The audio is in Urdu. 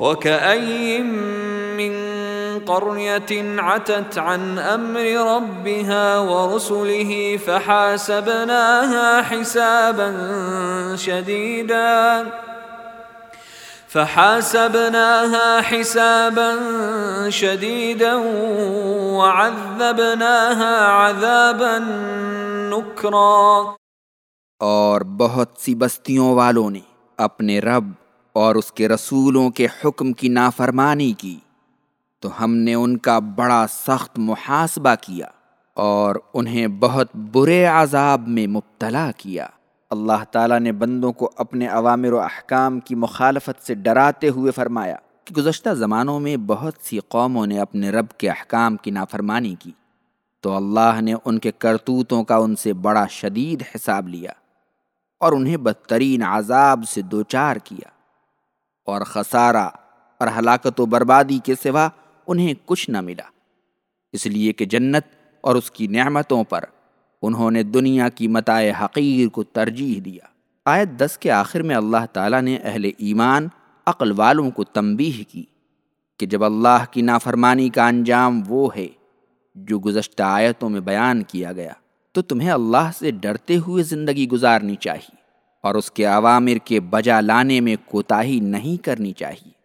وكأي من قرية عتت عن أمر ربها ورسله فحاسبناها حسابا شديدا فحاسبناها حسابا شديدا وعذبناها عذابا نكرا اور بہت سی بستیوں والوں نے اپنے رب اور اس کے رسولوں کے حکم کی نافرمانی کی، تو ہم نے ان کا بڑا سخت محاسبہ کیا اور انہیں بہت برے عذاب میں مبتلا کیا۔ اللہ تعالیٰ نے بندوں کو اپنے عوامر و احکام کی مخالفت سے ڈراتے ہوئے فرمایا کہ گزشتہ زمانوں میں بہت سی قوموں نے اپنے رب کے احکام کی نافرمانی کی، تو اللہ نے ان کے کرتوتوں کا ان سے بڑا شدید حساب لیا اور انہیں بدترین عذاب سے دوچار کیا۔ اور خسارہ اور ہلاکت و بربادی کے سوا انہیں کچھ نہ ملا۔ اس لیے کہ جنت اور اس کی نعمتوں پر انہوں نے دنیا کی متاع حقیر کو ترجیح دیا۔ آیت دس کے آخر میں اللہ تعالیٰ نے اہل ایمان، عقل والوں کو تنبیہ کی کہ جب اللہ کی نافرمانی کا انجام وہ ہے جو گزشتہ آیتوں میں بیان کیا گیا، تو تمہیں اللہ سے ڈرتے ہوئے زندگی گزارنی چاہیے۔ اور اس کے عوامر کے بجا لانے میں کوتاہی نہیں کرنی چاہیے۔